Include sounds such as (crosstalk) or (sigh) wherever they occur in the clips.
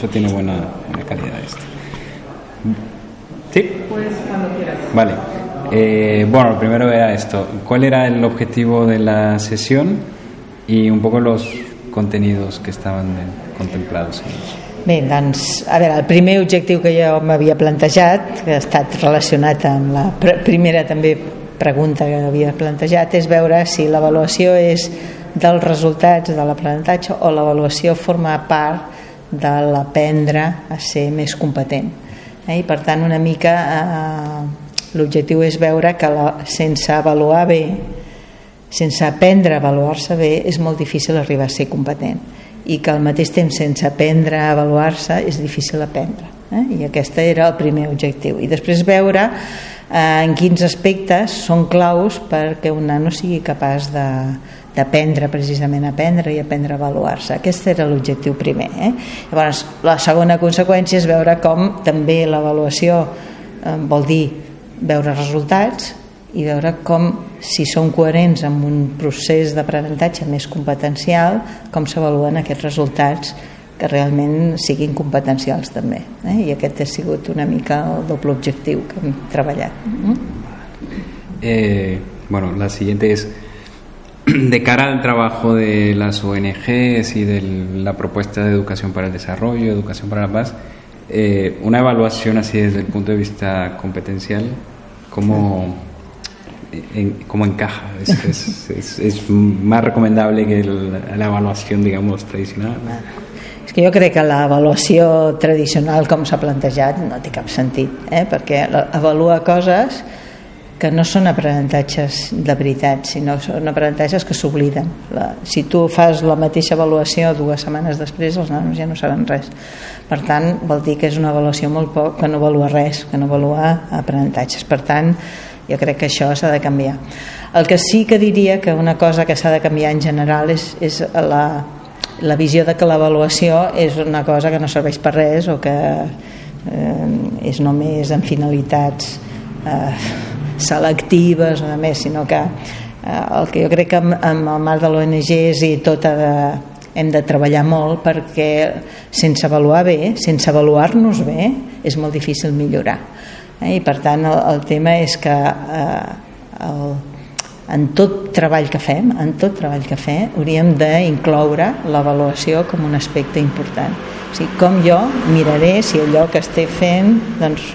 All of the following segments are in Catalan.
hecho tiene buena, calidad esto. ¿Sí? Pues cuando quieras. Vale. Eh, bueno, lo primero era esto. ¿Cuál era el objetivo de la sesión y un poco los contenidos que estaban eh, contemplados en ells? Bé, doncs, a veure, el primer objectiu que jo m'havia plantejat, que ha estat relacionat amb la pr primera també pregunta que havia plantejat, és veure si l'avaluació és dels resultats de l'aprenentatge o l'avaluació forma part de l'aprendre a ser més competent. Eh? I per tant, una mica eh, l'objectiu és veure que la, sense avaluar bé, sense aprendre a avaluar-se bé, és molt difícil arribar a ser competent i que al mateix temps sense aprendre a avaluar-se és difícil aprendre eh? i aquest era el primer objectiu i després veure eh, en quins aspectes són claus perquè un nano sigui capaç de d'aprendre precisament a aprendre i aprendre a avaluar-se. Aquest era l'objectiu primer. Eh? Llavors, la segona conseqüència és veure com també l'avaluació eh, vol dir veure resultats i veure com, si són coherents amb un procés d'aprenentatge més competencial, com s'avaluen aquests resultats que realment siguin competencials també. Eh? I aquest ha sigut una mica el doble objectiu que hem treballat. Eh, bueno, la siguiente es de cara al trabajo de las ONGs y de la propuesta de educación para el desarrollo, educación para la paz, eh, una evaluación así desde el punto de vista competencial, ¿cómo, en, cómo encaja? ¿Es, es, es, es más recomendable que el, la evaluación, digamos, tradicional? És que jo crec que l'avaluació tradicional, com s'ha plantejat, no té cap sentit, eh? perquè avalua coses que no són aprenentatges de veritat, sinó són aprenentatges que s'obliden. Si tu fas la mateixa avaluació dues setmanes després, els nanos ja no saben res. Per tant, vol dir que és una avaluació molt poc, que no avalua res, que no avalua aprenentatges. Per tant, jo crec que això s'ha de canviar. El que sí que diria que una cosa que s'ha de canviar en general és, és la, la visió de que l'avaluació és una cosa que no serveix per res o que eh, és només en finalitats eh, selectives o més, sinó que eh, el que jo crec que amb, amb el marc de l'ONG i tot ha de, hem de treballar molt perquè sense avaluar bé, sense avaluar-nos bé, és molt difícil millorar. Eh? I per tant el, el tema és que eh, el, en tot treball que fem, en tot treball que fem, hauríem d'incloure l'avaluació com un aspecte important. O sigui, com jo miraré si allò que estic fent doncs,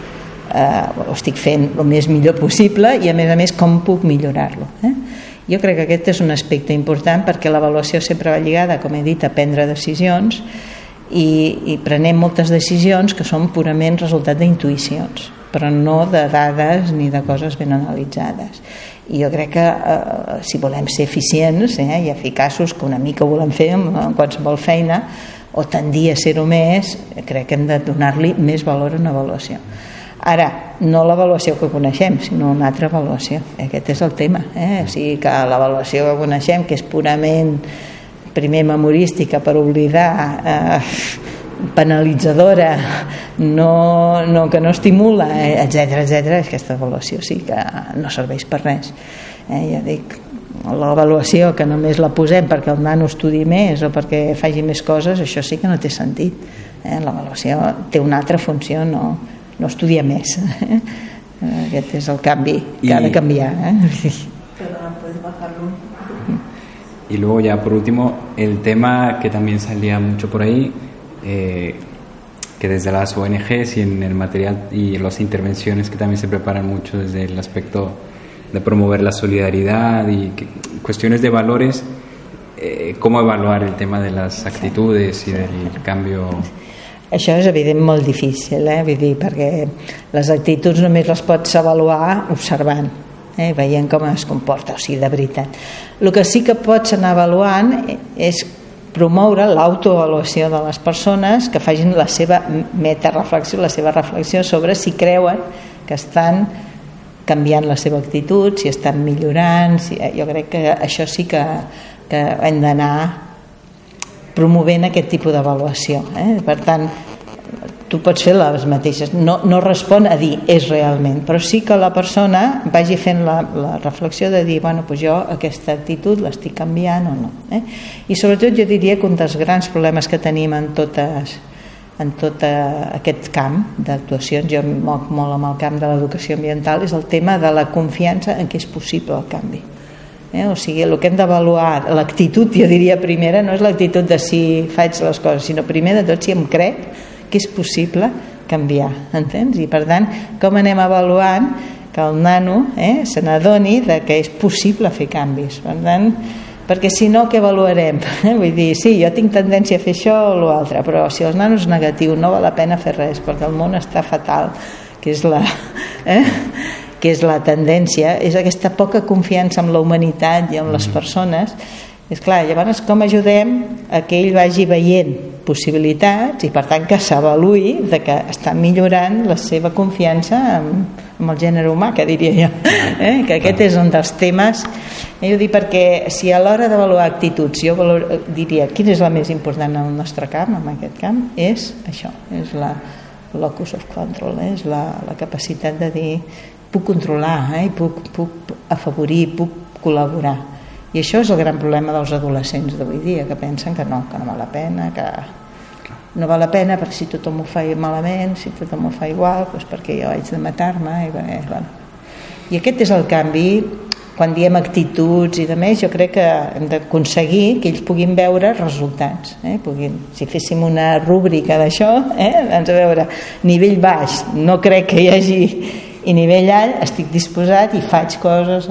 eh, ho estic fent el més millor possible i a més a més com puc millorar-lo. Eh? Jo crec que aquest és un aspecte important perquè l'avaluació sempre va lligada, com he dit, a prendre decisions i, i prenem moltes decisions que són purament resultat d'intuïcions però no de dades ni de coses ben analitzades i jo crec que eh, si volem ser eficients eh, i eficaços que una mica ho volem fer en, en qualsevol feina o tendir a ser-ho més crec que hem de donar-li més valor a una avaluació ara, no l'avaluació que coneixem sinó una altra avaluació. Aquest és el tema eh? o sigui que l'avaluació que coneixem que és purament primer memorística per oblidar eh, penalitzadora no, no, que no estimula etc etc aquesta avaluació sí que no serveix per res. Eh, ja dic l'avaluació que només la posem perquè el nano estudi més o perquè faci més coses això sí que no té sentit. Eh, l'avaluació té una altra funció no, no estudia més eh? (laughs) aquest és el canvi que I... ha de canviar eh? Perdona, ¿puedes bajarlo? Y luego ya por último, el tema que también salía mucho por ahí, eh, que desde las ONGs y en el material y las intervenciones que también se preparan mucho desde el aspecto de promover la solidaridad y que, cuestiones de valores, eh, cómo evaluar el tema de las actitudes y del cambio. Això és evident molt difícil, eh? Vull dir, perquè les actituds només les pots avaluar observant, eh? veient com es comporta, o sigui, de veritat. El que sí que pots anar avaluant és promoure l'autoavaluació de les persones que facin la seva metareflexió, la seva reflexió sobre si creuen que estan canviant la seva actitud, si estan millorant, si, eh, jo crec que això sí que, que hem d'anar promovent aquest tipus d'avaluació. Eh? Per tant, tu pots fer les mateixes no, no respon a dir és realment però sí que la persona vagi fent la, la reflexió de dir bueno, pues jo aquesta actitud l'estic canviant o no eh? i sobretot jo diria que un dels grans problemes que tenim en totes en tot eh, aquest camp d'actuacions, jo moc molt amb el camp de l'educació ambiental, és el tema de la confiança en què és possible el canvi. Eh? O sigui, el que hem d'avaluar, l'actitud, jo diria primera, no és l'actitud de si faig les coses, sinó primer de tot si em crec que és possible canviar, entens? I per tant, com anem avaluant que el nano eh, se n'adoni que és possible fer canvis. Per tant, perquè si no, què avaluarem? (laughs) Vull dir, sí, jo tinc tendència a fer això o l'altre, però si el nano és negatiu no val la pena fer res, perquè el món està fatal, que és la, (laughs) eh? Que és la tendència, és aquesta poca confiança en la humanitat i en les mm. persones, és clar, llavors com ajudem a que ell vagi veient possibilitats i per tant que s'avaluï de que està millorant la seva confiança amb, amb el gènere humà, que diria jo eh? que aquest és un dels temes eh? jo dic perquè si a l'hora d'avaluar actituds jo valor, diria quina és la més important en el nostre camp, en aquest camp és això, és la locus of control, eh? és la, la capacitat de dir puc controlar eh? puc, puc afavorir, puc col·laborar i això és el gran problema dels adolescents d'avui dia, que pensen que no, que no val la pena, que no val la pena perquè si tothom ho fa malament, si tothom ho fa igual, doncs perquè jo haig de matar-me. I, bé, bueno. I aquest és el canvi, quan diem actituds i de més, jo crec que hem d'aconseguir que ells puguin veure resultats. Eh? Puguin, si féssim una rúbrica d'això, eh? doncs a veure, nivell baix, no crec que hi hagi, i nivell alt, estic disposat i faig coses...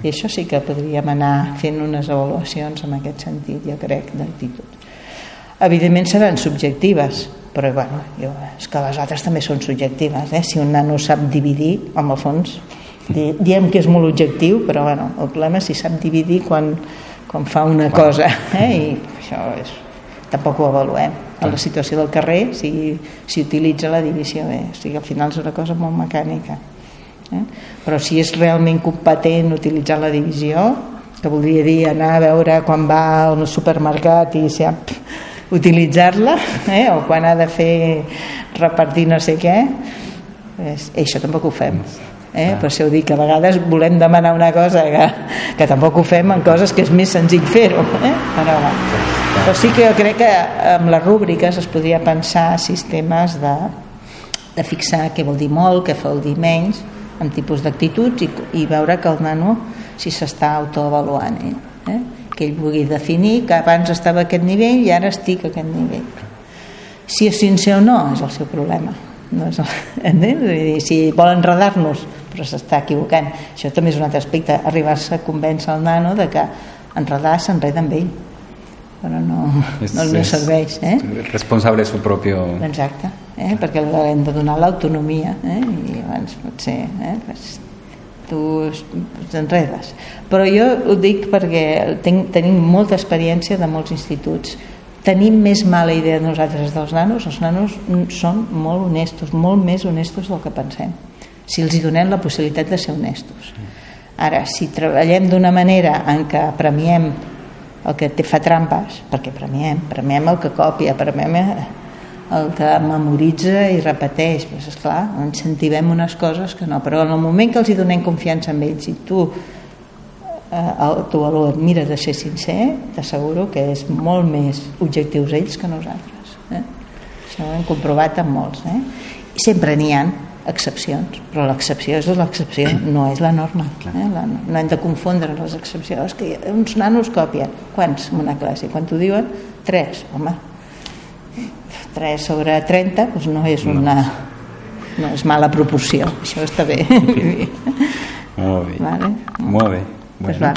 I això sí que podríem anar fent unes avaluacions en aquest sentit, jo crec, d'actitud. Evidentment seran subjectives, però bueno, jo, és que les altres també són subjectives. Eh? Si un nano sap dividir, en el fons, diem que és molt objectiu, però bueno, el problema és si sap dividir quan, quan fa una cosa. Eh? I això és, tampoc ho avaluem. A la situació del carrer, si, si utilitza la divisió bé. O sigui, al final és una cosa molt mecànica. Eh? Però si és realment competent utilitzar la divisió, que voldria dir anar a veure quan va al supermercat i sap utilitzar-la eh? o quan ha de fer repartir no sé què és, això tampoc ho fem eh? per això ho dic, que a vegades volem demanar una cosa que, que tampoc ho fem en coses que és més senzill fer-ho eh? però, però sí que jo crec que amb les rúbriques es podria pensar sistemes de, de fixar què vol dir molt, què vol dir menys amb tipus d'actituds i, i veure que el nano si s'està autoavaluant eh? eh? que ell vulgui definir que abans estava a aquest nivell i ara estic a aquest nivell. Si és sincer o no, és el seu problema. No és el, (laughs) si vol enredar-nos, però s'està equivocant. Això també és un altre aspecte, arribar-se a convèncer el nano de que enredar s'enreda amb ell però no, és, no li serveix eh? responsable su propio exacte, eh? perquè hem de donar l'autonomia eh? i abans pot ser eh? pues, tu t'enredes. Però jo ho dic perquè tenc, tenim molta experiència de molts instituts. Tenim més mala idea de nosaltres dels nanos, els nanos són molt honestos, molt més honestos del que pensem, si els hi donem la possibilitat de ser honestos. Ara, si treballem d'una manera en què premiem el que te fa trampes, perquè premiem, premiem el que copia, premiem el que memoritza i repeteix pues, esclar, incentivem unes coses que no però en el moment que els hi donem confiança en ells i tu eh, tu alumne mires de ser sincer t'asseguro que és molt més objectius ells que nosaltres eh? això ho hem comprovat amb molts eh? i sempre n'hi ha excepcions, però l'excepció és l'excepció, no és la norma. Eh? La, no hem de confondre les excepcions. que uns nanos copien. Quants en una classe? Quan t'ho diuen? Tres. Home, 3 sobre 30 doncs no és una no és mala proporció això està bé (laughs) molt bé, vale? molt bé. Bueno. Pues va.